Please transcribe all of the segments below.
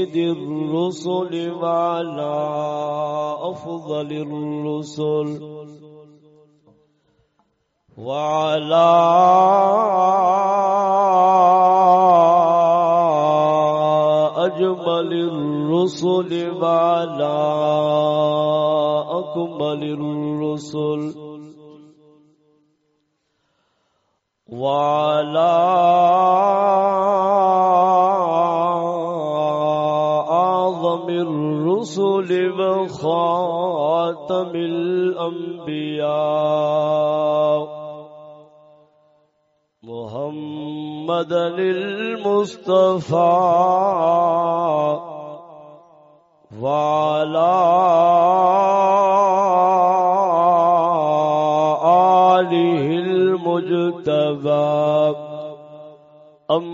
سيد الرسل وعلى أفضل الرسل وعلى أجمل الرسل وعلى أكمل الرسل وعلى الرسل وخاتم الأنبياء محمد المصطفى وعلى آله المجتبى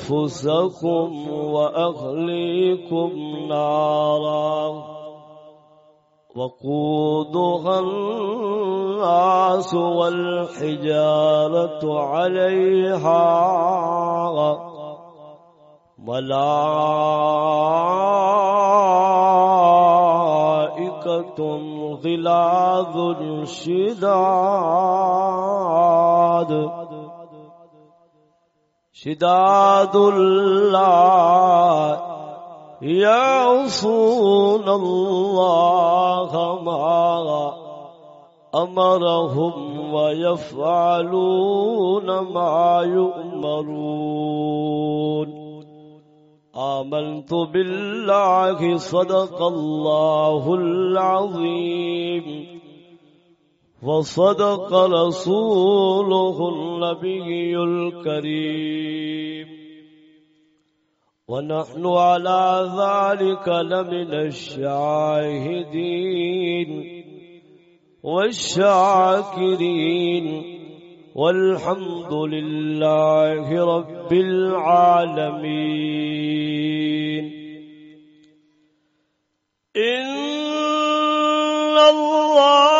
أنفسكم وأهليكم نارا وقودها الناس والحجارة عليها ملائكة غلاظ شداد شداد الله يعصون الله ما أمرهم ويفعلون ما يؤمرون. آمنت بالله صدق الله العظيم. وصدق رسوله النبي الكريم. ونحن على ذلك لمن الشاهدين والشاكرين. والحمد لله رب العالمين. إن الله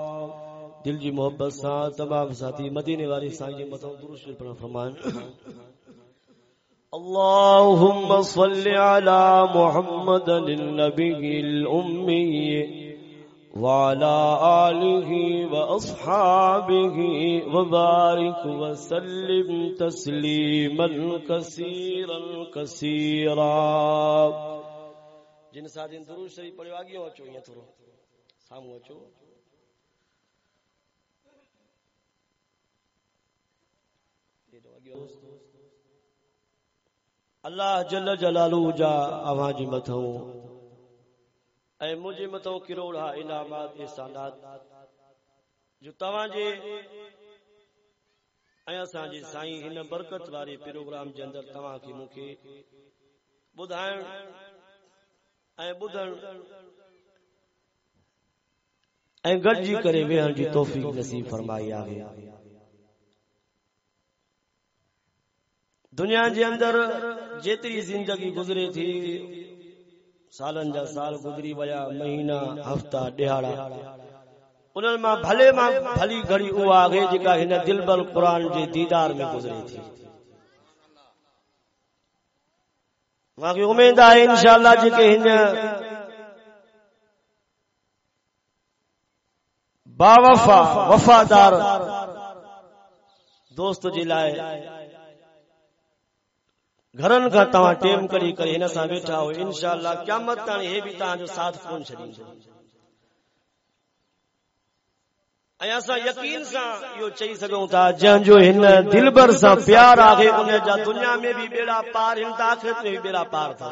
دل جی محبت سان تمام ساتھی مدینے والی سائیں جی متوں درود جی پر فرمان اللهم صل على محمد النبي الأمي وعلى آله وأصحابه وبارك وسلم تسليما كثيرا كثيرا جن ساتھین درود شریف پڑھو آگے اچو یہ تھورو سامو اچو اللہ جل جلالو جا اواں جی متھوں اے مجھے متھوں کروڑا انعامات، احسانات۔ جو تواں جے، اے اساں جی سائیں ہن برکت واری پروگرام جے اندر تواں کی مکھے۔ بدھائن اے بدھن، اے گڈجی کرے ویہن جی توفیق دنیا جی اندر جیتری زندگی گزرے تھی، سالن جا سال گزری ویا، مہینہ، ہفتہ ڈہاڑا انہوں میں بھلے میں بھلی گھڑی او آگے جکا دل بل قرآن جی دیدار میں گزری تھی۔ واقعی امید آئے انشاءاللہ جے کہ ہن باوفا، وفادار دوست جی لائے۔ گھرن کا تواں ٹیم کری کری ان سان بیٹھا ہو انشاءاللہ قیامت تانی یہ بھی تاں جو ساتھ کون چھڑی ایا یقین سا یو چئی سگوں تا جن جو ہن دلبر سا پیار آگے انہی جا دنیا میں بھی بیڑا پار ہن تا آخرت میں بھی بیڑا پار تھا۔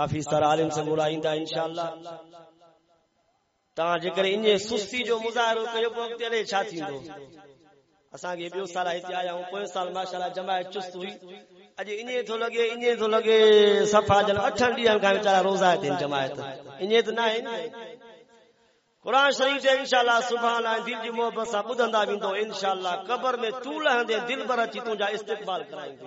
کافی سر عالم سے ملائیں ان شاء اللہ تاں جے کرے انجے سستی جو مظاہرہ کرے پوکتے لے چھا تھی دو۔ اساں کے بیو سال ہتے آیا ہوں پوئے سال ماشاءاللہ جماعت چست ہوئی۔ اج انجے تو لگے انجے تو لگے، صفا جل اٹھ ڈی ہم کھا بیچارہ روزہ ہے تین جماعت۔ انجے تو نہ ہے قرآن شریف سے انشاءاللہ سبحان اللہ دل جی محبت سا بدھندا ویندو انشاءاللہ قبر میں تو لہندے، دل بھر اچ تو جا استقبال کرائیں گے۔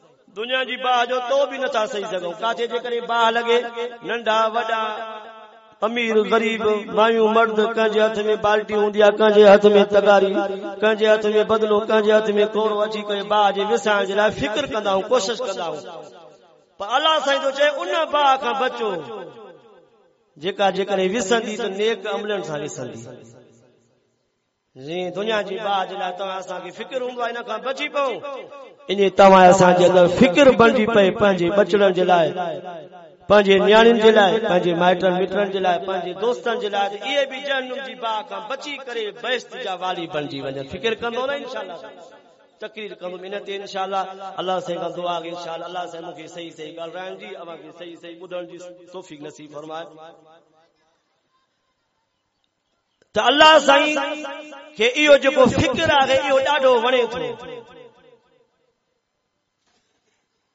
دنیا جی با جو تو بھی نتا سہی سگو کاتے جے کرے با لگے، ننڈا وڈا، امیر غریب، مایوں مرد کنجے ہتھ میں بالٹی ہوندیا کنجے ہتھ میں تگاری کنجے ہتھ میں بدلو کنجے ہتھ میں کور وچی کرے با جے وسائیں جے فکر کندا ہوں، کوشش کندا ہوں۔ پر اللہ سائیں تو چے ان با کا بچو۔ جکا جے کرے وسندی تو نیک عملن سان وسندی جی دنیا جی با جے تو اساں کی فکر ہوندا ان کا بچی پاؤں۔ انہی تواں اساں جے اندر فکر بنجی پئے پنجے بچڑن جے لائے پنجے نیانن جے لائے پنجے مائٹن مٹرن جے لائے پنجے دوستن جے لائے ایے بھی جنم جی با کا بچی کرے، بہشت جا والی بنجی ونجے فکر کندو نا انشاءاللہ۔ تقریر کروں میں تے انشاءاللہ۔ اللہ سے دعا کہ انشاءاللہ۔ اللہ سے مکھے صحیح صحیح گل رہن جی اواں کی صحیح صحیح بدھن جی توفیق نصیب فرمائے۔ تو اللہ سائیں کہ ایو جکو فکر آگے ایو ڈاڑو ونے تھو۔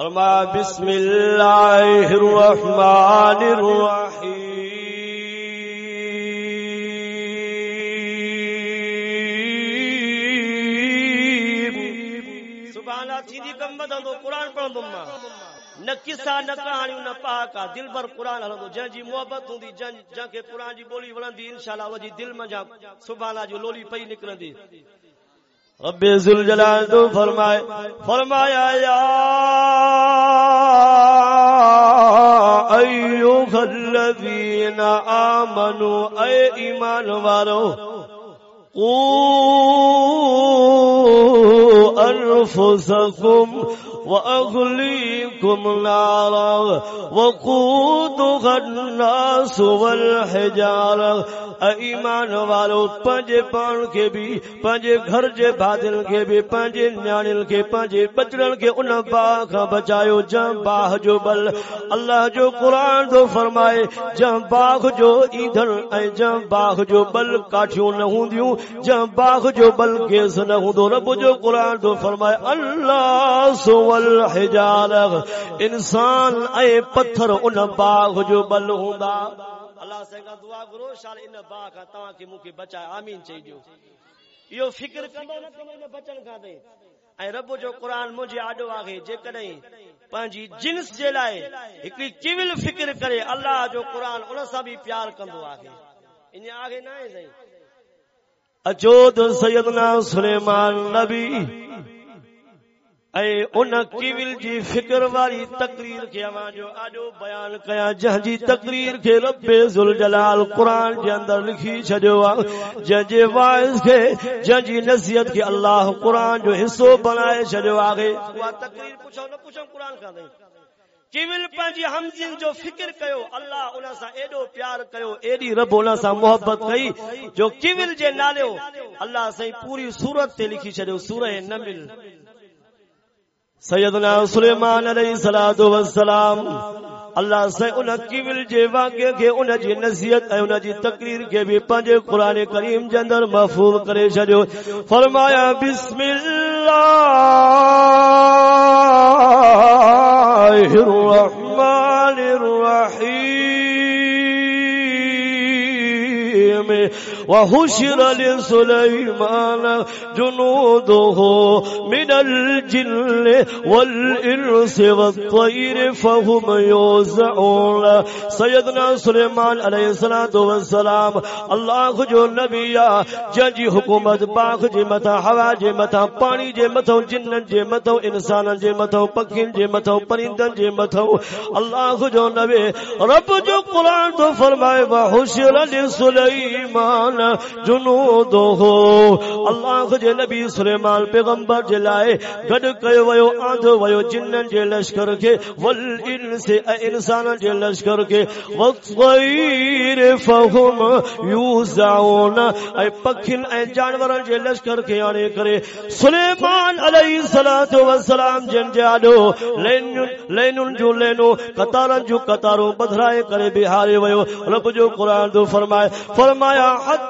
فرمایا بسم اللہ الرحمن الرحیم. سبحان اللہ تھی دی کم بدن دو قرآن پڑھن دو ماں نہ قصہ، نہ کہانی پاکا دل بر قرآن ہلندو جن جی محبت ہوندی، جن جن کے قرآن جی بولی وڑندی انشاءاللہ وجی دل میں جا سبحان اللہ، جو لولی پئی نکلندی رب ذوالجلال تو فرمائے فرمایا یا ایوہ الذین آمنوا اے ایمان والو قو انفسکم وأغليكم نارا وقودها الناس والحجارة. ایمان والو پنجے پان کے بھی پنجے گھر جے بادل کے بھی پنجے نیانل کے پنجے بچڑن کے ان باغ بچایو جم باغ جو بل، اللہ جو قرآن دو فرمائے جم باغ جو ایندھن اے جم باغ جو بل کاٹھیوں نہ ہوندیوں جم باغ جو بل گیس نہ ہوندو، رب جو قرآن دو فرمائے، اللہ سو الحجارغ انسان اے پتھر ان باغ جو بل ہوندا۔ اللہ سے دعا کرو شال ان باغ تا کے منہ کے بچا آمین جو یہ فکر کندو نہ کندو بچن کا دے؟ رب جو قرآن مجھے آڈو آگے جے کدیں پانجی جنس جے لائے ایکڑی کیول فکر کرے اللہ جو قرآن انہاں سا بھی پیار کندو آگے۔ انہیں آگے نہ ہے اچود سیدنا سلیمان نبی۔ اے ان کیول جی فکر والی تقریر کے اواں جو اجو بیان کیا جہ جی تقریر کے رب ذوالجلال قران دے اندر لکھی چھڈیو جہ جی واعظ کے جہ جی نصیحت کے اللہ قران جو حصہ بنائے چھڈیو اگے وا تقریر پوچھو نہ پوچھو قران کا دے۔ کیول پنجی حمزن جی جو فکر کیو، اللہ انہاں سا ایڈو پیار کیو، ایڈی رب انہاں سا محبت کئی۔ جو کیول جے نالے اللہ سائیں پوری صورت تے لکھی چھڈیو سورہ نمل۔ سیدنا سلیمان علیہ الصلوۃ والسلام، اللہ سے ان کی ول جے واقعے کے ان جی نصیحت ہے ان جی تقریر کے بھی پنج قران کریم دے اندر محفوظ کرے چھڈو فرمایا، بسم اللہ الرحمن الرحیم۔ وحشر لسليمان جنوده من الجن والإنس والطير فهم يوزعون. سيدنا سليمان عليه الصلاة والسلام، اللہ جو نبی جنجی حکومت، باغ جی جے متا ہوا جی جے متا پانی جی جے متو جنن جے متو انسان جے متو پکھین جے متو پرندن جے متو اللہ جو نبی، رب جو قرآن تو فرمائے، وحشر لسليمان جنودو ہو۔ اللہ جے نبی سلیمان پیغمبر جے لائے، گڈ کیو ویو، آندھ ویو، جنن جے لشکر کے، والانس انسان جے لشکر کے۔ وطیر فہم یوزعون، اے پکھن، اے جانورن جے لشکر کے آنے کرے۔ سلیمان علیہ الصلوۃ والسلام جن جاڈو لین لینن جو لینو، قطارن جو قطاروں بدھرائے کرے، بہارے ویو، رب جو قرآن دو فرمائے۔ فرمایا، حد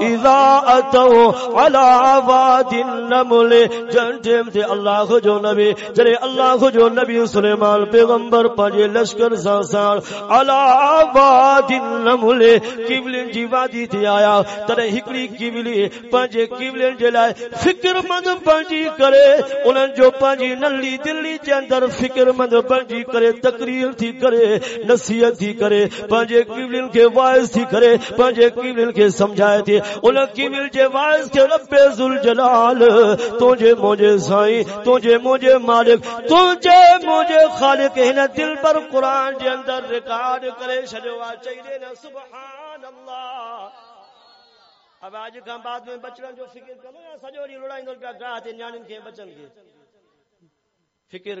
اذا اتو على واد النمل جنتم تے اللہ جو نبی جڑے اللہ جو نبی سلیمان پیغمبر پنجے لشکر سان سان على واد النمل کیبلن جی وادی تے آیا تڑے ہکڑی کیبلی پنجے کیبلن جے لائے فکر مند پنجی کرے انہن جو پنجی نلی دلی جے اندر فکر مند پنجی کرے، تقریر تھی کرے، نصیحت تھی کرے پنجے کیبلن کے وائز تھی کرے پنجے کیبلن کے سمجھائے تھے ان کیبل جے وائز کے رب ذل جلال تجھے مجھے سائیں تجھے مجھے مالک، تجھے مجھے خالق۔ ہے نا دل پر قرآن جے اندر ریکارڈ کرے چھڑو چاہیے نا سبحان اللہ اب آج کا بعد میں بچڑن جو فکر کرو یا سجوڑی لڑائیں پیا گاہ تے نیانن کے بچن کے۔ فکر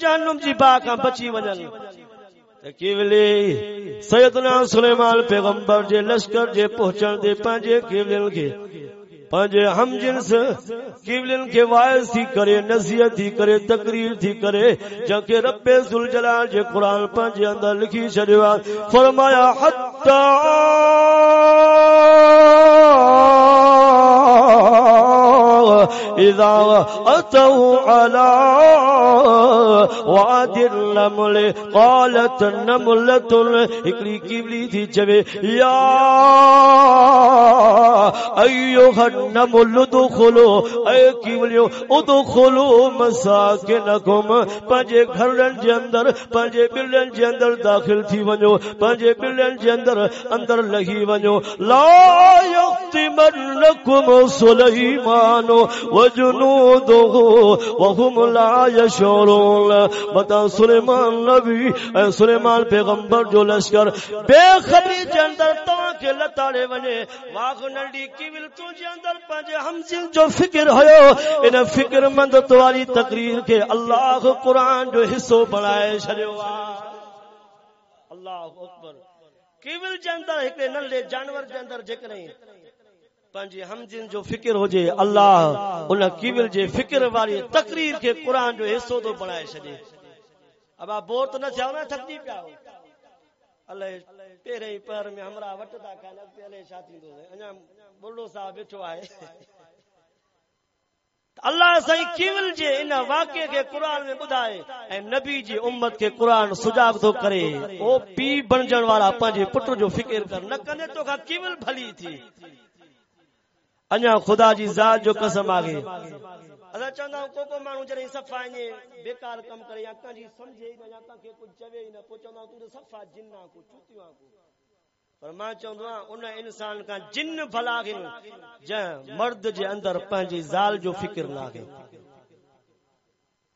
جہنم جی باکاں بچی ونجن کیولی سیدنا سلیمان پیغمبر جے لشکر جے پہنچن دے پانجے کیولن کے پانجے ہم جنس کیولن کے وائز تھی کرے، نصیحت تھی کرے، تقریر تھی کرے، جنکہ رب ذوالجلال جے قرآن پانجے اندر لکھی چھڑیا فرمایا، حتی اذا اتوا على واد النمل، قالت النملة اکڑی کیبلی تھی چوے یا ایوہ النمل دخلو اے کیبلیو ادخلو مساکنکم، پنجے گھرن جے اندر، پنجے بلن جے اندر داخل تھی ونجو پنجے بلن جے اندر اندر لگی ونجو لا یختمنکم سلیمانو وجنوده وهم لا يشعرون. بتا سلیمان نبی، اے سلیمان پیغمبر جو لشکر بے خبری جے اندر تو کے لتاڑے ونے واغ نڈی کیول تو جے اندر پنج ہمزل جو فکر ہویو ان فکر مند تواری تقریر کے اللہ قرآن جو حصو بنائے چھڑیو اللہ اکبر۔ کیول جے اندر ایک نلے جانور جے اندر ذکر نہیں پنجی ہم جن جو فکر ہو جے اللہ ان کیول جے فکر واری تقریر کے قرآن جو حصو تو بنائے چھڑے اب آپ بور تو نہ چاہو نا تھکتی پیا ہو۔ اللہ تیرے ہی پر میں ہمرا وٹتا کھانا پہلے شاتی دو انجا بلو صاحب، بیٹھو آئے۔ اللہ سائیں کیول جے ان واقعے کے قرآن میں بدھائے۔ اے نبی جی امت کے قرآن سجاگ تو کرے۔ او پی بنجن والا پنجے پٹر جو فکر کر نہ کنے تو کا کیول بھلی تھی۔ انیا خدا جی ذات جو قسم آگے۔ چاہندا کو کو مانو جڑے صفا نے بیکار کم کرے یا جی سمجھے نہ، یا کچھ چوے نہ تو صفا جنہ کو چوتیاں کو۔ پر میں چاہوں ہاں ان انسان کا جن بھلا گن جن مرد جے اندر پنجی زال جو فکر نہ گے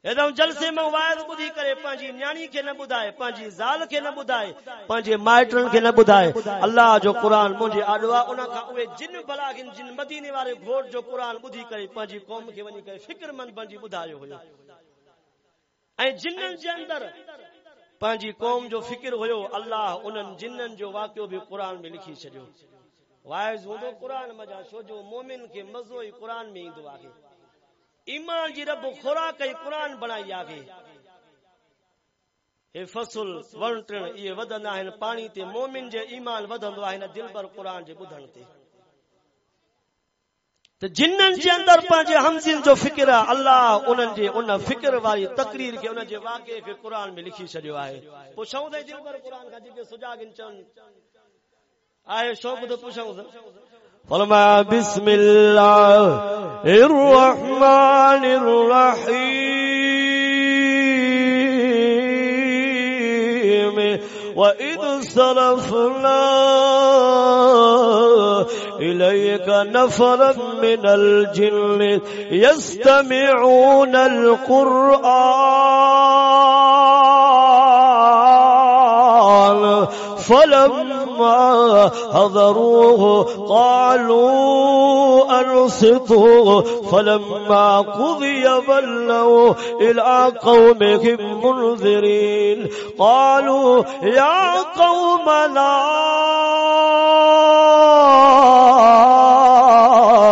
ایدم جلسے میں وائد بدھی کرے، پانجی نیانی کے نہ بدھائے، پانجی زال کے نہ بدھائے، پانجی مائٹرن کے نہ بدھائے۔ اللہ جو قرآن مجھے آڈوا، انہاں کا اوے جن بلا گن جن مدینے والے گھوٹ جو قرآن بدھی کرے، پانجی قوم کے ونی کرے، فکر مند بنجی بدھائے ہوئے۔ اے جنن جے اندر، پانجی قوم جو فکر ہوئے، اللہ انہن جنن جو واقعو بھی قرآن میں لکھی چھجو وائز ہوں قرآن مجا شو جو مومن کے مزوئی قرآن میں ہی دعا ایمان جی رب خوراک کئی قرآن بنائی آگے اے فصل ورنٹن یہ ودندا ہیں پانی تے مومن جے ایمان ودندو ہے دل پر قرآن جے بدھن تے۔ تو جنن جے اندر پانجے ہمزن جو فکر ہے اللہ انہن جے ان فکر والی تقریر کے انہن جے واقعے کے قرآن میں لکھی چھڑیو ہے پوچھاؤں دے دل پر قرآن کا جے سجاگن چن آئے شوق تو پوچھاؤں دے۔ فرما بسم الله الرحمن الرحيم. وإذ صرفنا إليك نفرا من الجن يستمعون القرآن فلما حضروه قالوا أنصتوا فلما قضي ولوا إلى قومهم منذرين قالوا يا قومنا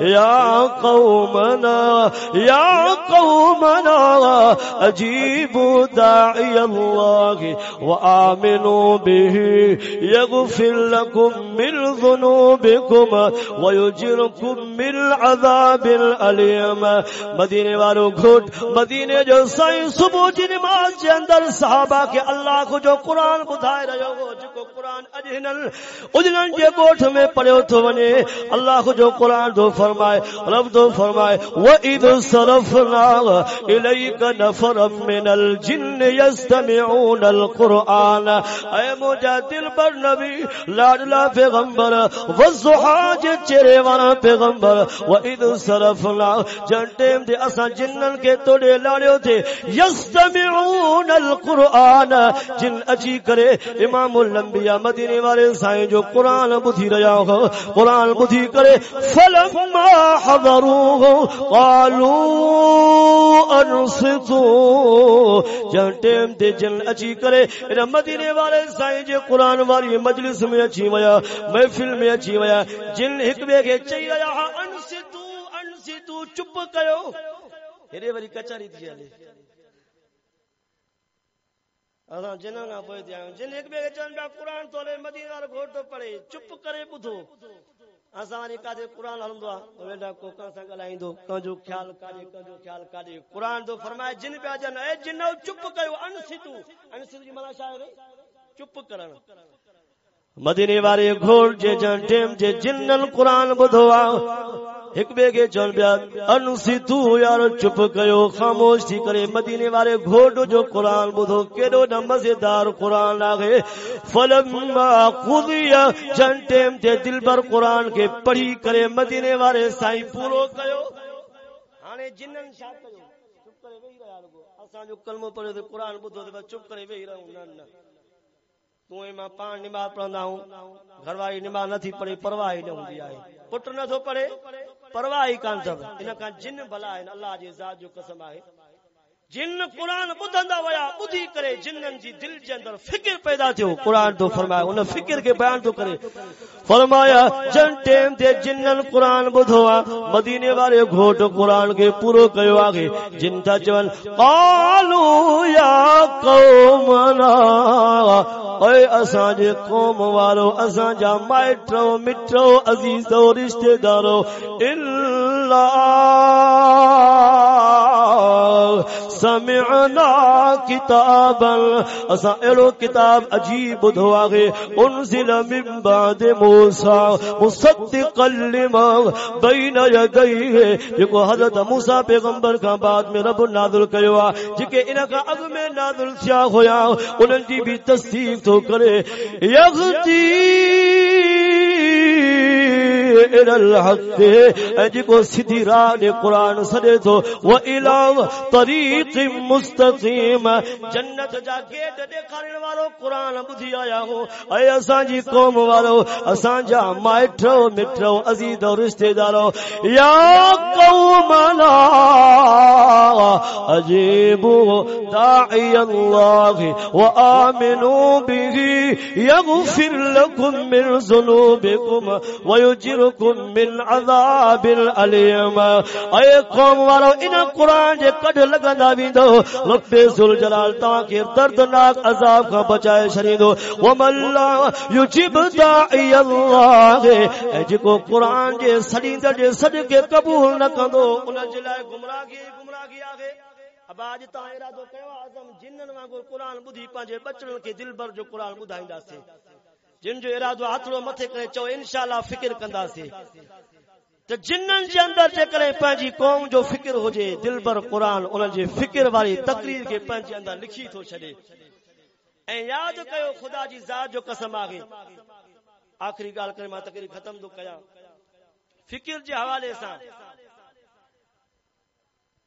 يا قومنا يا قومنا أجيبوا داعي الله وآمنوا به يغفر لكم من ذنوبكم ويجركم من عذاب الأليم مدينة والو گھٹ، مدینے جو سائیں صبح جی نماز کے اندر صحابہ کے اللہ کو جو قرآن بدھائے رہو ہو جکو قرآن اجہنل اجنن جے گوٹھ میں پڑھو تو ونے اللہ کو جو قرآن دو فرمائے، رب دو فرمائے، وَإِذْ صَرَفْنَا إِلَيْكَ نَفَرًا مِنَ الْجِنِّ يَسْتَمِعُونَ الْقُرْآنَ۔ اے مجھا دل بر نبی لاڈلا پیغمبر وزحاج چرے وانا پیغمبر۔ وَإِذْ صَرَفْنَا، جن ٹیم دے اسا جنن کے توڑے لاڑیو تھے، يَسْتَمِعُونَ الْقُرْآنَ۔ جن اچھی کرے، امام الانبیاء مدینے والے سائیں جو قرآن بدھی رہا ہو، قرآن بدھی کرے فلما حضروه قالوا انصتوا جن ٹیم تے جن اچھی کرے ان مدینے والے سائیں جو قرآن والی مجلس میں اچھی ویا، محفل میں اچھی ویا جن ایک بے کے چئی رہا انصتو انصتو چپ کیو ہرے وری کچاری تھی ہلے اساں جنہاں نہ پوئے دیا، جن ایک بے چن بیا قرآن تو لے مدینہ وال گھوٹ تو پڑے، چپ کرے بدھو۔ اساں وری کاجے قرآن ہلندو ویڈا کو کان سان ڳالهائيندو کنجو خیال کاجے کنجو خیال کاجے۔ قرآن تو فرمائے جن پیا جن اے جنو چپ کيو انسيتو انسيتو جي جی مانا شاعر چپ کرن۔ مدینے والے گھوڑ جے جن ٹیم جے جنن قرآن بدھوا۔ ایک بے کے چل بیا انسی تو یار چپ کیو خاموش تھی کرے، مدینے والے گھوڑ جو قرآن بدھو، کیڑو نہ مزیدار قرآن لاگے فلما قضیا جن ٹیم تے دل بر قرآن کے پڑھی کرے، مدینے والے سائیں پورو کیو ہانے جنن شاہ کیو چپ کرے وہی رہا لگو اساں جو کلمہ پڑھے تے قرآن بدھو تے چپ کرے وہی رہو نہ نہ۔ تو ماں پان نماز پڑھندا ہوں، گھر والی نماز نہ تھی پڑھی، پرواہ ہی نہ ہوندی آئے۔ پٹ نہ تھو پڑھے۔ پرواہ ہی کان سب ان کا جن بلا ہے اللہ جی ذات جو قسم ہے جن قرآن بدھندا ویا، بدھی کرے جنن جی دل جے اندر فکر پیدا تھیو قرآن تو فرمایا ان فکر کے بیان تو کرے۔ فرمایا، جن ٹیم دے جنن قرآن بدھوا، مدینے والے گھوٹ قرآن کے پورو کیو اگے جن تا چون قالو یا قومنا، اے اساں جے قوم والو، اساں جا مائٹو مٹو عزیزو، رشتہ دارو، اللہ۔ سمعنا كتابا اسا اهڙو کتاب عجیب ٻڌو آهي انزل من بعد موسى مصدقا لما بين يديه جيڪو حضرت موسى پیغمبر کان بعد ۾ رب نازل کيو آ جيڪي ان کان اڳ ۾ نازل ٿيا هيا انهن جي به تصديق ٿو ڪري يغتي الى الحق. جيڪو سڌي راہ ڏي قران سڏي ٿو و الى طريق مستقيم جنت جا گیٹ ڏيکارڻ وارو قران ٻڌي آيا هو اي اسان جي جی قوم وارو اسان جا مائٽو مٽو عزيز او رشتہ دارو. يا قومنا اجيبوا داعي الله وامنوا به يغفر لكم من ذنوبکم و ذنوبكم ويجركم من عذاب اليم اي قوم وارو ان قران جي کڏ لڳندا ويندو رب ذل جلال تان کي دردناک عذاب کان بچائے شريندو ومن لا يجيب داعي الله اي جيڪو قران جي سڏيندڙ جي صدقه قبول نہ کندو ان جي لاءِ گمراهي گمراهي آهي اب اج تا ارادو کيو اعظم جنن وانگور قران ٻڌي پنهنجي بچڙن کي دل بھر جو قران ٻڌائينداسي جن جو ارادو ہاتھڑو مٿے کرے چو انشاءاللہ فکر کنداسي تو جنن جے اندر جے کرے پنجی قوم جو فکر ہو جے دل بر قرآن انہن جے فکر والی تقریر کے پنجی اندر لکھی تو چھڑے اے یاد کیو خدا جی ذات جو قسم آگے آخری گال کرے، ماں تقریر ختم دو کیا۔ فکر جے حوالے سان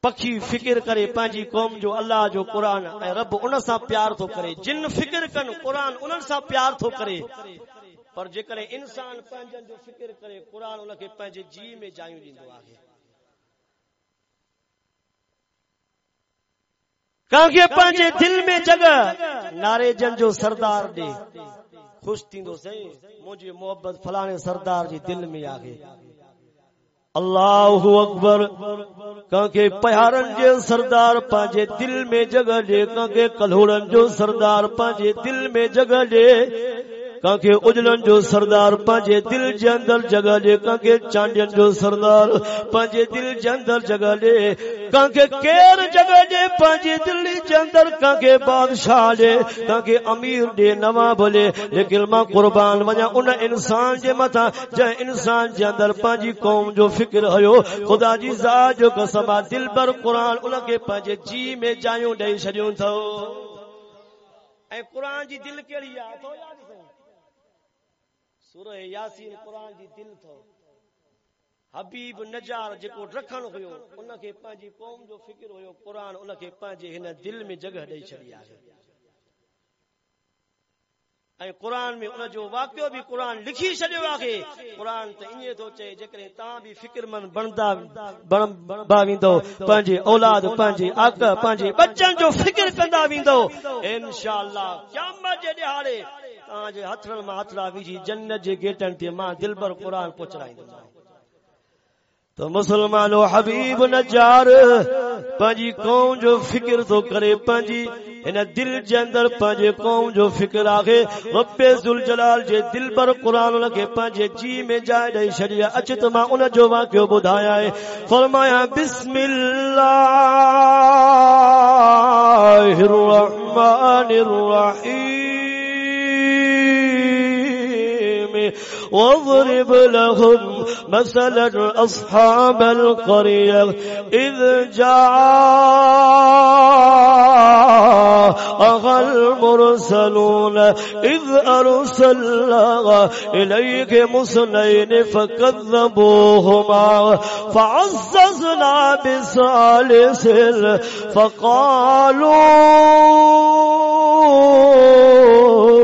پکھی فکر کرے پنجی قوم جو اللہ جو قرآن اے رب ان سا پیار تو کرے، جن فکر کن قرآن انہن سا پیار تو کرے۔ پر جے انسان پنجن جو فکر کرے، قرآن ان کے پنجے جی میں جایوں ڈیندو جی آگے کانکہ پنجے دل میں جگہ نارے جن جو سردار دے، خوش تیندو سہیں مجھے محبت فلانے سردار جی دل میں آگے۔ اللہ اکبر، کانکہ پیارن جو سردار پانجے دل میں جگہ دے کے کلھوڑن جو سردار پانجے دل میں جگہ دے کانکہ اجلن جو سردار، پانجے دل جے اندر جگہ لے کانکہ چانڈین جو سردار، پانجے دل جے اندر جگہ لے کانکہ کیر جگہ لے، پانجے دل جے اندر کانکہ بادشاہ لے کانکہ امیر دے نواب لے لیکن ماں قربان ونیا ان انسان جے متا جے انسان جے اندر پانجی قوم جو فکر ہیو خدا جی ذات جو قسم دل پر قرآن ان کے پانجے جی میں جایوں ڈئی چھڑیوں تھو۔ اے قرآن جی دل کیڑی آ تو یاد سورہ یاسین قرآن جی دل تھو۔ حبیب نجار جو رکھن ہو ان کے پانچ قوم جو فکر ہو قرآن ان کے پانچ ہن دل میں جگہ دے چڑی ہے قرآن میں ان جو واقع بھی قرآن لکھی چڑی ہے قرآن تو یہ تو چاہے جی تم بھی فکر مند بنتا با ویندو۔ پانچ اولاد پانچ اک پانچ بچن جو فکر کندا ویندو۔ انشاءاللہ قیامت دے دہاڑے آج ہتھ نال ماں ہتھ لاوی جی جنت جے گیٹن تے ماں دل قران پہنچائی دے تو مسلمانو حبیب نجار، پنجی قوم جو فکر تو کرے پنجی ان دل جے اندر پنجے قوم جو فکر آگے رب ذوالجلال جے دل پر قرآن لگے پنجے جی میں جائے ڈئی شریعہ اچت ماں ان جو واقعہ بدھایا ہے۔ فرمایا، بسم اللہ الرحمن الرحیم۔ واضرب لهم مثلا أصحاب القرية إذ جاء أغى المرسلون إذ أرسلنا إليك مسنين فكذبوهما فعززنا بثالث فقالوا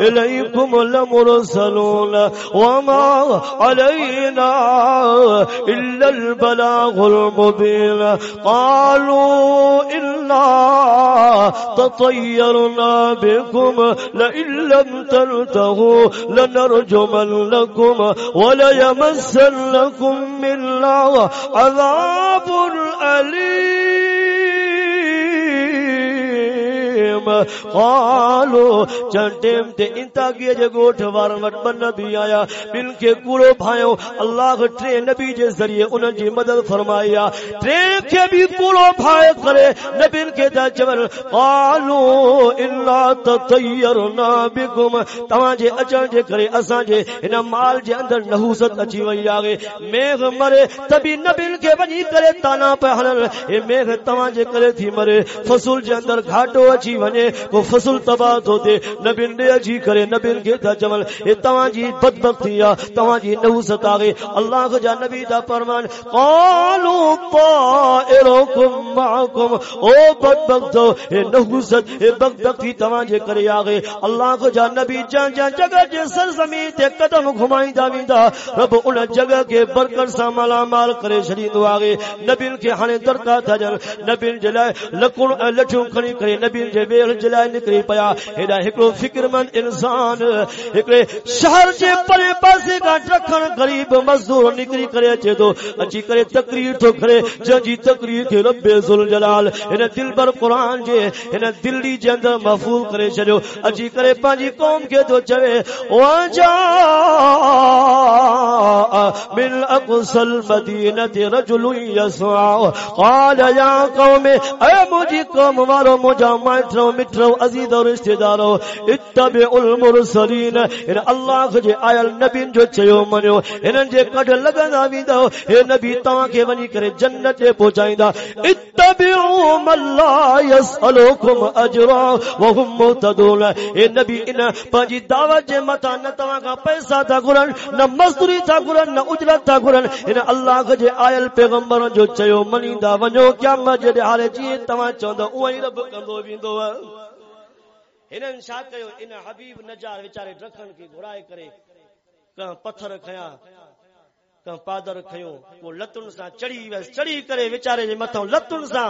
إليكم لمرسلون وما علينا إلا البلاغ المبين. قالوا إلا تطيرنا بكم لئن لم تنتهوا لنرجمن لكم وليمسن لكم منا عذاب أليم. قالو چن ٹیم تے انتا کیے جے گوٹھ وار وٹ بن نبی آیا۔ بن کے کوڑو بھائیو، اللہ ٹرے نبی جے ذریعے انہاں جی مدد فرمایا۔ ٹرے کے بھی کوڑو بھائے کرے، نبی کے دا چول قالو الا تطيرنا بكم۔ تواں جے اچن جے کرے، اساں جے ان مال جے اندر نحوست اچھی وئی آگے میغ مرے، تبھی نبی کے ونی کرے تانا پہ ہنل اے میغ تواں جے کرے تھی مرے۔ فصل جے اندر گھاٹو اچھی ونے کو فصل تباہ تو دے۔ نبی نے اجی کرے نبی کے تا چمل اے تواں جی بدبختی آ تواں جی نوست آ گئے۔ اللہ کو جا نبی دا فرمان، قالو طائرکم معکم۔ او بدبختو، اے نوست اے بدبختی تواں جے کرے آ گئے۔ اللہ کو جا نبی جان جان جگہ جے سر زمین تے قدم گھمائی دا ویندا۔ رب ان جگہ کے برکت سا مالا مال کرے شری دو آگے نبی کے ہنے درتا تھا جن نبی جلائے لکن لٹھوں کھڑی کرے۔ نبی جے ویل جلائے نکری پیا ہیڈا ہکڑو فکر مند انسان ہکڑے شہر جے پرے پاسے کا رکھن غریب مزدور نکری کرے اچے تو اچھی کرے تقریر تو کرے جنجی تقریر کے رب ذل جلال ان دل بر قران جے ان دلی جے اندر محفوظ کرے چھو اچھی کرے پانجی قوم کے تو چوے وجا من اقصى المدينه رجل يسعى قال يا قوم، اے مجھے قوم وارو مجھا مائٹرو مٹرو عزیز اور رشتہ دارو اتبع المرسلین۔ ان اللہ جے آیل نبی جو چيو منو انن جے کڈ لگندا ویندو اے نبی تاں کے ونی کرے جنت جے پہنچائیندا۔ اتبعوا من لا يسالكم اجرا وهم مهتدون۔ اے نبی ان پنجی دعوت جے متا نہ تاں کا پیسہ تا گرن نہ مزدوری تا گرن نہ اجرت تا گرن ان اللہ جے آیل پیغمبر جو چيو منیندا ونو قیامت جے حالے جی ہنن شاہ کہو ان حبیب نجار وچارے رکھن کی گھرائے کرے۔ کہاں پتھر کھیا کہاں پادر کھیو وہ لتن سا چڑی ویس چڑی کرے وچارے جے متھوں لتن سا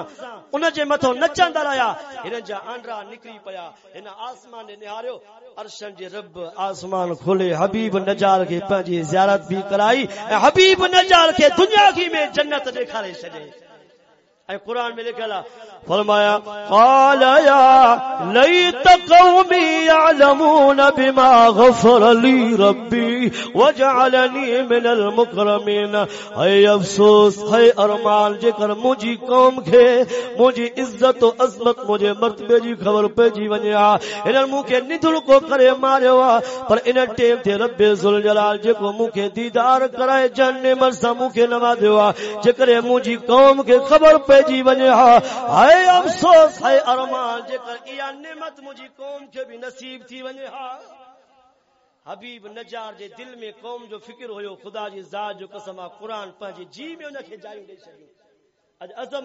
ان جے متھوں نچندا رہیا۔ ہن جا آنڈرا نکری پیا۔ ہن آسمان نے نہاریو۔ عرشن جے رب آسمان کھولے۔ حبیب نجار کے پنجی زیارت بھی کرائی۔ حبیب نجار کے اے قرآن میں لکھا فرمایا، قال يا ليت قومي يعلمون بما غفر لي ربي وجعلني من المكرمين اے افسوس، اے ارمان، جے کر مجھی قوم کے مجھی عزت و عظمت، مجھے مرتبے جی خبر پہ جی ونیا انہاں منہ کے ندل کو کرے ماریا پر ان ٹیم تے رب ذل جلال جے کو منہ کے دیدار کرائے جننے مرسا، منہ کے نوازیا جے کرے مجھی قوم کے خبر پہ جی ونیا ہائے افسوس ہے ارمان، جے کر ایا نعمت مجھے قوم کے بھی نصیب تھی ونیا حبیب نجار جے دل میں قوم جو فکر ہویو خدا جی ذات جو قسم قرآن پنجی جی میں انہاں کے جائیں دے چھڈیو اج عزم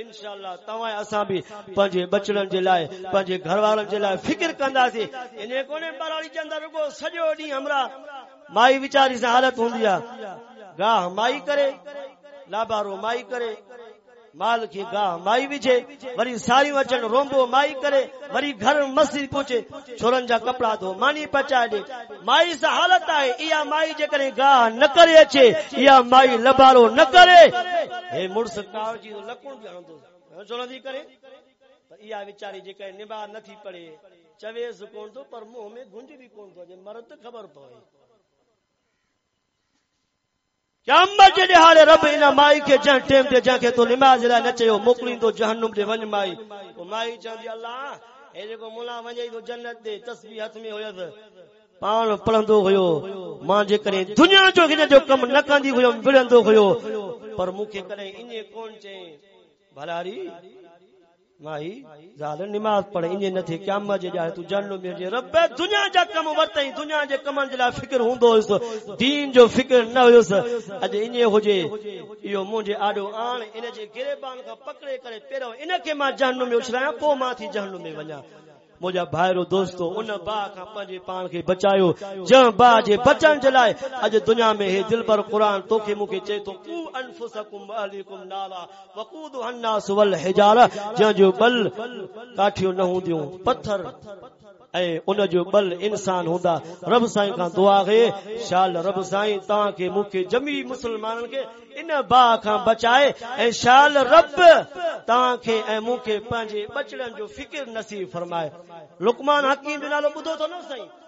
انشاءاللہ تواں اساں بھی پنجے بچڑن جے لائے پنجے گھر والن جے لائے فکر کندا سی۔ انے کونے برالی چند رگو سجو ڈی ہمرا مائی بیچاری سے حالت ہوندی گاہ مائی کرے، لابارو مائی کرے۔ مال کی گاہ مائی وجے وری ساری وچن رومبو مائی کرے، وری گھر مسجد پہنچے چھورن جا کپڑا دو مانی پچا دے۔ مائی سے حالت آئے ایا مائی جے کرے گاہ نہ کرے اچے ایا مائی لبارو نہ کرے۔ اے مرس کاو جی تو لکون بھی ہندو چھورن دی کرے؟ ایا بیچاری جے کرے نبا نہ تھی پڑے۔ چوے سکون تو پر منہ میں گنج بھی کون تو جے مرد خبر پوے قیامت جے حال رب اینا مائی کے جہاں ٹیم دے جہاں کے تو نماز لا نچے او موکلین تو جہنم دے ون مائی۔ او مائی چاندی اللہ، اے جکو مولا ونجے تو جنت دے، تسبیح ہتھ میں ہویا پان پڑندو ہویو ماں جے کرے دنیا جو گنے جو کم نہ کاندی ہویو بڑندو ہویو پر مکھے کرے انے کون چے بھلاری مائی زال نماز پڑھے، انجے نتھی قیامت جے جائے، تو جنو میں رب دنیا جا کم ورتئی دنیا جے کمن جلا فکر ہوندو اس دین جو فکر نہ ہوس اج انجے ہوجے ایو مونجے آڈو آن ان جے گریبان کا پکڑے کرے پیرو ان کے ماں جہنم میں اچھرایا پو ماں تھی جہنم میں ونجا مجا بھائرو دوستو ان با کا پنج پان کے بچایو جاں با جے بچن جلائے اج دنیا میں ہے دل پر قرآن تو کے مکے چے تو کو انفسکم اہلیکم نالا وقودہ الناس والحجارہ جاں جو بل کاٹھیو نہ ہوندیو پتھر ان جو بل انسان ہوندا، رب سائیں کا دعا ہے شال رب سائیں تا کے موکے جمی مسلمانن کے ان با کا بچائے۔ شال رب تا کے اے پنجے بچڑن جو فکر نصیب فرمائے۔ لقمان حکیم دے نالو بدھو تو نہ سائیں۔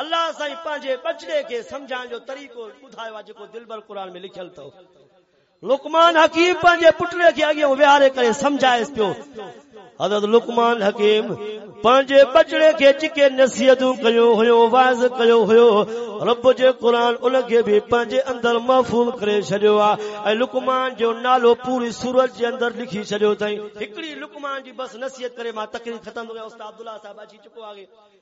اللہ سائیں پانجے بچڑے کے سمجھان جو طریقو بدھائے واجے کو دلبر قرآن میں لکھل تو۔ لقمان حکیم پانجے پٹڑے کے اگے ویارے کرے سمجھائے اس پیو۔ حضرت لقمان حکیم پانجے بچڑے کے چکے نصیحتوں کیو ہویو واز کیو ہویو رب جے قرآن ان بھی پانجے اندر محفوظ کرے چھڈیو آ اے لکمان جو نالو پوری سورج دے اندر لکھی چھڈیو تئی ہکڑی لقمان جی بس نصیحت کرے ما تقریر ختم ہو گیا، استاد عبداللہ صاحب اچھی چکو آگے۔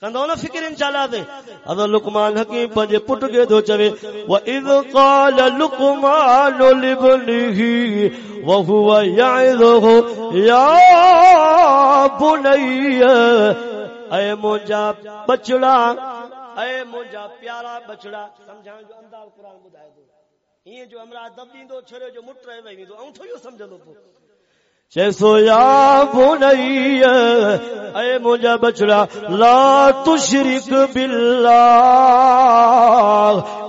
کندو نہ فکر انشاءاللہ دے۔ اذا لقمان حکیم پنجے پٹ گئے دو چوے۔ و اذ قال لقمان لبنه وهو يعظه، يا بني، اے مجا بچڑا، اے مجا پیارا بچڑا۔ سمجھا جو انداز قران بدائے دو۔ یہ جو ہمرا دب دو چھرے جو مٹ رہے وے تو اونٹھو تھو سمجھ لو۔ سو یا اے مجھا بچڑا، لا تشرک باللہ،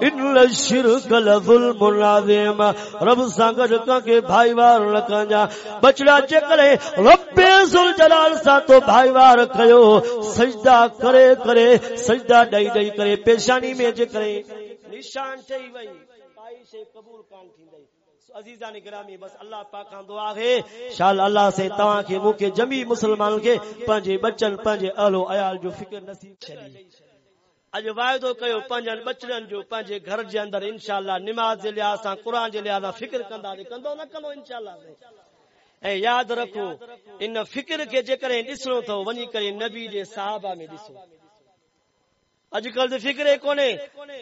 ان الشرک لظلم عظیم۔ رب سانگ رکا کے بھائی وار رکا جا۔ بچڑا چے رب ذل جلال سا بھائی وار کھیو۔ سجدہ کرے کرے، سجدہ ڈئی ڈئی کرے، پیشانی میں جے نشان چئی وئی پائی سے قبول کان تھیندئی عزیزان گرامی، بس اللہ پاکاں دعا ہے۔ شال اللہ سے تاں کے مو کے جمی مسلمان کے پنجے بچن، پنجے اہل و عیال جو فکر نصیب چلی اج وعدو کیو پنجن بچڑن جو پنجے گھر دے اندر، انشاءاللہ نماز دے لحاظ سان قران دے لحاظ فکر کندا دے کندو نہ کندو انشاءاللہ۔ اے یاد رکھو، ان فکر کے جے کرے دسنو تو، ونی کرے نبی دے صحابہ میں دسو۔ اج کل دے فکر اے کونے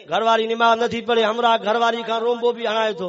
گھر واری نماز نہیں پڑھے ہمرا گھر واری کا رومبو بھی ہنائے تو۔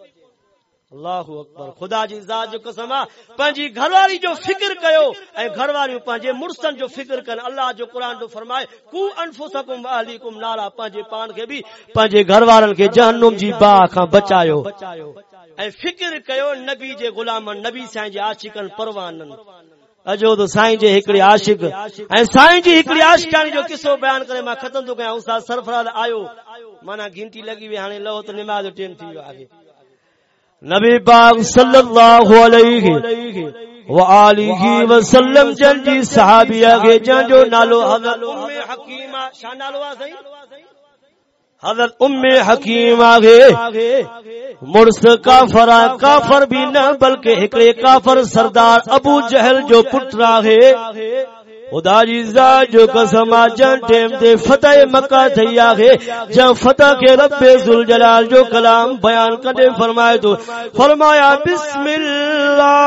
اللہ اکبر خدا جی ذات جو قسم پنجی گھر والی جو فکر کیو اے گھر والی پنجے مرسن جو فکر کن اللہ جو قرآن جو فرمائے کو انفسکم اہلیکم نارا پنجے پان کے بھی پنجے گھر والن کے جہنم جی باہ کھا بچایو اے فکر کیو نبی جے غلامن نبی سائیں جے عاشقن پروانن اجو تو سائیں جے ہکڑی عاشق اے سائیں جی ہکڑی عاشقانی جو قصو بیان کرے ماں ختم تو کیاں استاد سرفراز آیو منا گھنٹی لگی وی ہانے لو تو نماز ٹیم تھی آگے نبی باغ صلی اللہ علیہ وآلہ وسلم جن جی صحابی آگے جن جو نالو حضر ام حکیمہ شان نالو آزائی؟ حضر ام حکیم آگے مرس کافر کافر بھی نہ بلکہ ایک کافر سردار ابو جہل جو پٹرا ہے خدا جی ذات جو قسم جن ٹیم تے فتح مکہ تھی آگے جن فتح کے رب ذل جلال جو کلام بیان کرے فرمائے تو فرمایا بسم اللہ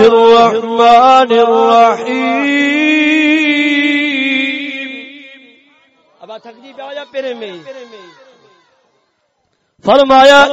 الرحمن الرحیم۔ تھک جی پہ پیرے میں۔ فرمایا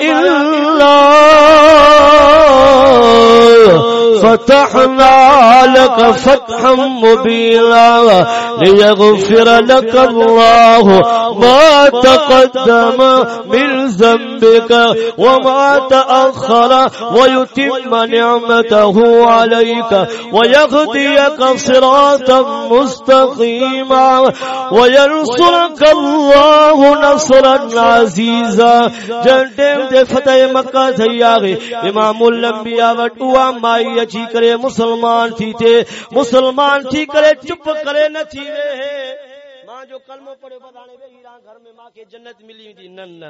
فتحنا لك فتحا مبينا ليغفر لك الله ما تقدم من ذنبك وما تأخر ويتم نعمته عليك ويغديك صراطا مستقيما وينصرك الله نصرا عزيزا جنٹیم دے فتح مکہ تھی امام الانبیاء وٹ اوا مائی اچھی کرے، مسلمان تھی تے، مسلمان تھی کرے، چپ کرے نہ تھی وے۔ ماں جو کلمہ پڑھے بدانے وے، ہیران گھر میں ماں کے جنت ملی تھی۔ نن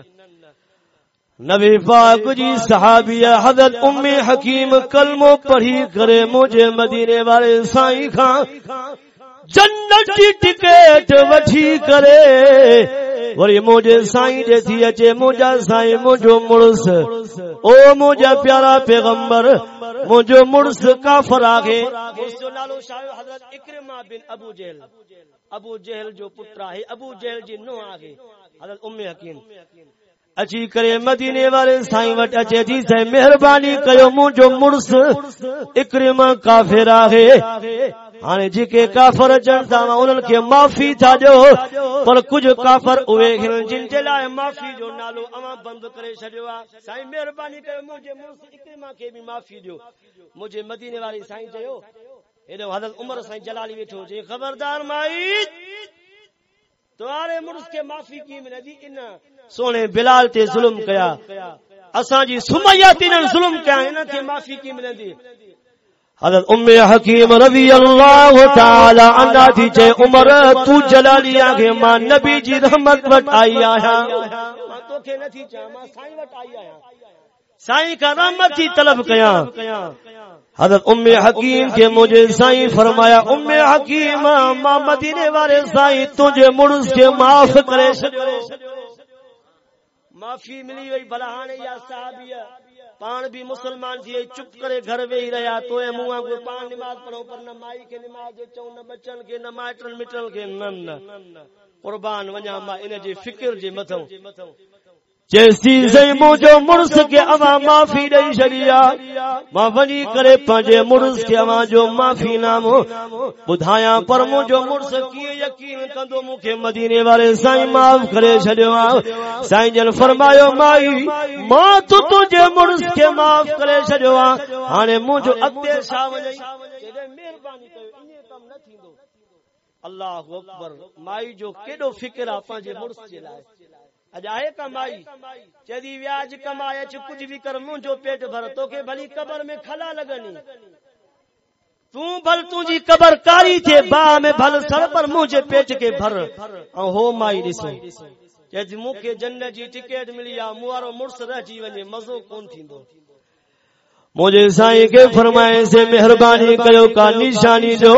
نبی پاک جی صحابیہ حضرت ام حکیم کلموں پڑھی کرے، مجھے مدینے والے سائیں خان۔ جنت کی ٹکٹ وٹھی کرے۔ وری مجھے سائیں دے تھی اچے مجھا سائیں مجھو مرس او مجھا پیارا پیغمبر مجھو مرس کافر آگے۔ مرس جو نالو شاہ حضرت اکرمہ بن ابو جہل۔ ابو جہل جو پترا ہے ابو جہل جی نو آگے۔ حضرت ام حکیم اچھی کرے مدینے والے سائیں وٹ اچے تھی سے مہربانی کیو مجھو مرس اکرمہ کافر آگے۔ ہانے جی کے کافر جنتا انہوں کے معافی تھا جو۔ پر کچھ کافر اوے ہوئے جن کے لائے معافی جو، نالو اما بند کرے چھڈیو۔ سائیں مہربانی کرو، مجھے مرس اکرما کے بھی معافی دیو۔ مجھے مدینے والی سائیں چيو ایڈو حضرت عمر سائیں جلالی بیٹھو جی خبردار مائی۔ تمہارے مرس کے معافی کی ملے دی جی، ان سونے بلال تے ظلم کیا۔ اساں جی سمیہ تینن ظلم کیا، انہاں کے معافی کی ملے دی جی۔ حضرت ام حکیم رضی اللہ تعالی عنہ تھی چے عمر، تو جلالی آگے ماں نبی جی رحمت وٹ آئی آیا۔ ماں تو کہ نہ تھی چاہ ماں سائیں وٹ آئی آیا سائیں کا رحمت تھی طلب کیا۔ حضرت ام حکیم کے مجھے سائیں فرمایا، ام حکیم، ماں مدینے والے سائیں، تجھے مرس کے معاف کرے۔ معافی ملی وئی بلہانے یا صحابیہ پان بھی مسلمان تھی چپ کرے گھر وی ہی رہیا تو اے منہ کو پان نماز پڑھو پر نہ مائی کے نماز دے چوں نہ بچن کے نہ مائٹن مٹن کے نن قربان ونجا ما ان جی فکر جی متھو جیسی زئی مجھو مرس کے اما معافی دئی شریا ما ونی کرے پنجے مرس کے اما جو معافی نام بدھایا پر مجھو مرس کیے یقین کندو مکھے مدینے والے سائیں معاف کرے چھڈیو سائیں جن فرمایو مائی، ماں تو تجھے مرس کے معاف کرے چھڈیو ہانے مجھو اگتے شاہ ونئی مہربانی کیو انہیں کم نہ تھیندو۔ اللہ اکبر، مائی جو کیڈو فکر آ پنجے مرس جے لائے۔ اجائے کمائی چدی ویاج کمایا چ کچھ بھی کر منہ جو پیٹ بھر تو کہ بھلی قبر میں کھلا لگنی۔ تو بھل تو جی قبر کاری تھے، با میں بھل سر پر مجھے پیٹ کے بھر۔ او ہو مائی ڈسو چدی منہ کے جنت جی ٹکٹ ملی یا موارو مرس رہ جی ونجے مزو کون تھیندو؟ مجھے سائیں کے فرمائے سے مہربانی کرو کا نشانی جو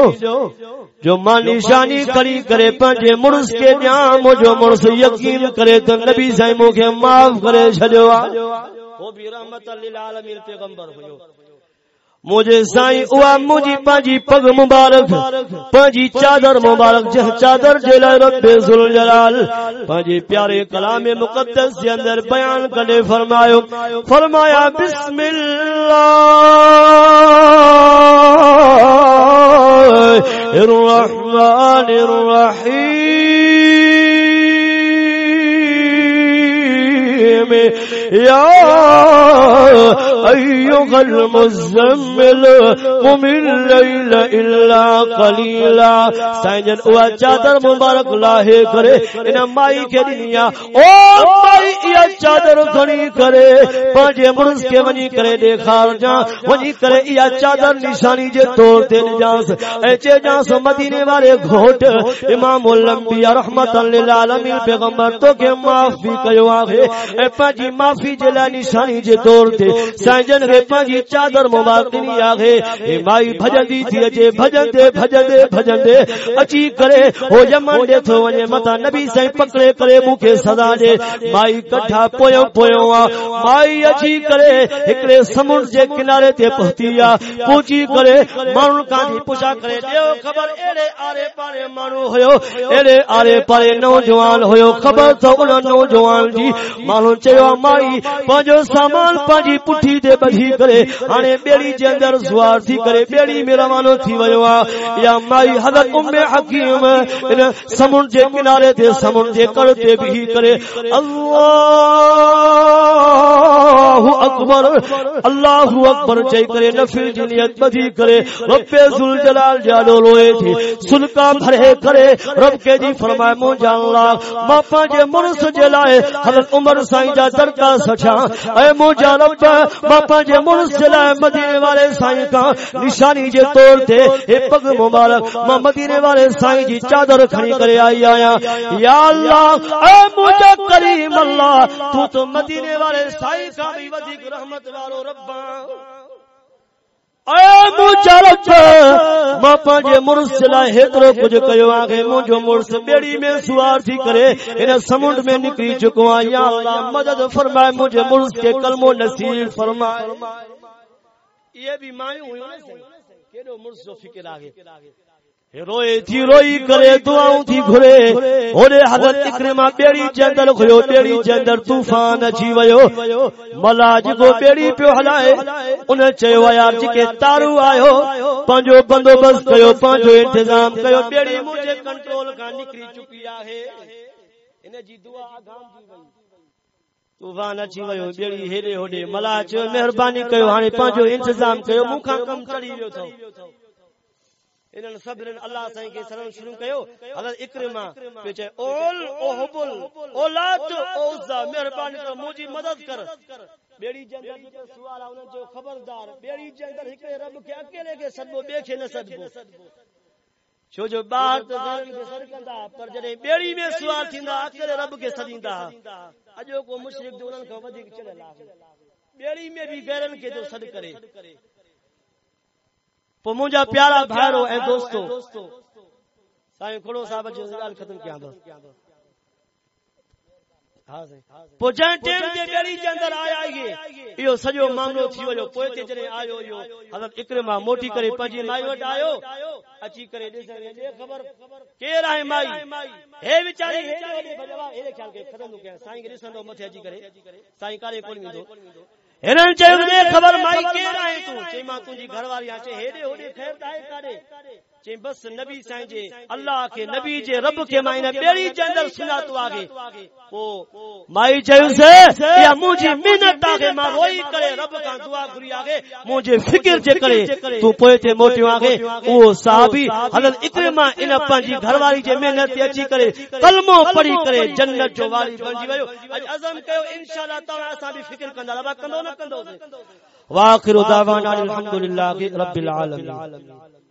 جو ماں نشانی کری کرے پنجے مرس کے نعم جو مرس یقین کرے، تو نبی سائیں کے معاف کرے چھجو وہ بھی رحمت للعالمین پیغمبر ہوئے مجھے سائیں اوا مجھے پانجی پگ مبارک پانجی چادر مبارک جہ چادر جلال رب ذل جلال۔ پانجی پیارے کلام مقدس کے اندر بیان کرے فرمایا فرمایا بسم اللہ۔ الرحمن الرحیم۔ میں، یا ایوہ المزمل قمل لیل الا قلیلا۔ سائنجن اوہ چادر مبارک لاہے کرے انہ مائی کے دنیا، او مائی یا چادر گھنی کرے۔ پانچے مرز کے ونی کرے دیکھار جا ونی کرے یا چادر نشانی جے توڑ دے جانس اے جانس مدینے والے گھوٹ، امام الانبیاء رحمت للعالمین پیغمبر تو کے معاف بھی کیو آگے اے پانچی معافی جلا نشانی جے توڑ دے۔ سائنجن رے پانچی چادر مبارک نہیں آگے اے مائی بھجن دی جی تھی اچے بھجن دے بھجن دے بھجن دے۔ اچی کرے ہو جمان دے تھو ونجے متا نبی سائیں پکڑے کرے مکھے صدا دے۔ مائی کٹھا پویو پویو آ۔ مائی اچی کرے، ہکڑے سمن جے کنارے تے پہتیا پوچی کرے مانو کاندھی پوچھا کرے۔ دیو خبر ایڑے آرے پارے مانو ہویو۔ ایڑے آرے پارے نوجوان ہویو۔ خبر تو ان نوجوان جی مانو چیو مائی پانجو سامان پانجی پٹھی دے بدھی کرے ہانے بیڑی جے اندر سوار تھی کرے، بیڑی میں روانو تھی ویو یا مائی حضرت ام حکیم سمن جے کنارے تے سمن جے کرتے بھی کرے۔ اللہ اکبر اللہ اکبر چاہی کرے نفل جنیت جی بدھی کرے۔ رب ذل جلال جالو لوئے تھی، سلکا بھرے کرے۔ رب کے جی فرمائے، مو جان اللہ ما پانجے مرس جلائے حضرت عمر سائیں جا درکا سچا۔ اے مو جان رب ما پانجے مرس جلائے مدینے والے سائیں کا۔ نشانی جے طور تے اے پگ مبارک۔ ما مدینے والے سائیں جی چادر کھڑی کرے آئی آیا۔ یا اللہ، اے مجھے کریم اللہ، تو تو مدینے والے سائیں کا بھی ودھیک رحمت والو ربا اے مجھے رب ما پانجے مرس چلائے ہیترو کچھ کہو آگے مجھو مرس بیڑی میں سوار تھی کرے، انہیں سمنڈ میں نکلی چکو یا اللہ، مدد فرمائے مجھے مرس کے کلم و نصیب فرمائے۔ یہ بھی مائیں ہوئی روئے تھی، روئی کرے، دعاؤں تھی گھرے۔ اورے حضرت اکرمہ بیڑی چندر کھیو بیڑی چندر طوفان اچھی ویو۔ ملاج کو بیڑی پیو ہلائے، انہیں چیو یار جکے تارو آئیو پانچو بندو بس کیو پانچو انتظام کیو بیڑی مجھے کنٹرول کا نکری چکی آہے۔ انہیں جی دعا آگام جی وئی طوفان اچھی ویو، بیڑی ہیرے ہوڑے ملاج مہربانی کیو ہانے پانچو انتظام کیو مکھا کم چڑی ویو تھو۔ انہن صبرن اللہ سائیں کے سلام شروع کیو حضرت اکرمہ پیچھے اول او حبل اولاد اوزا مہربانی کر مجھے مدد کر۔ بیڑی جندر جو سوال انہن جو خبردار بیڑی جندر ہکڑے رب کے اکیلے کے صدبو بیکھے نہ صدبو چھو جو باہر تو کے سر کندا پر جڑے بیڑی میں سوال تھیندا اکیلے رب کے سدیندا۔ اجو کو مشرک جو انہن کو ودیک چلے لا بیڑی میں بھی غیرن کے جو صد کرے۔ پو مجھا پیارا بھائرو اے دوستو۔ سائیں کھڑو صاحب جو گال ختم کیا بس پو جن ٹیم ٻيڙي جي اندر آيا آئي اهو سڄو معاملو ٿي ويو پوءِ تي جڏهن آيو اهو حضرت اڪرما موٽي ڪري پنهنجي مائي وٽ آيو اچي ڪري ڏسڻ دي خبر۔ ڪير آهي مائي هي ويچاري هي وڏي بجوا هي خيال کي ختم ڪيا سائين کي ڏسندو مٿي اچي ڪري سائين کي ڪون ويندو هنن چيو હેરણ ચયું ખબર માઈ કે રાય તું? ચેમાં તુજી ઘરવાળી હાચે હેડે હોડે ફેરતા કાઢે. چي بس نبي سائين جي الله کي نبي جي رب مائي نه ٻيڙي جي اندر سناتو آگے۔ پو مائي چيوس يا مجھے منت آگے ما روئی کرے رب کان دعا گري آگے۔ مجھے فکر جے کرے تو پوئے تے موٽيو آگے۔ او صحابي حضرت اکرما ان پنجي گھر واري جي محنت اچي کرے کلمو پڑھی کرے جنت جو واري بنجي ويو اج عزم کيو ان شاء الله تعالی اسا بھی فکر کندا رب کندو نہ کندو واخر دعوانا الحمدللہ رب العالمین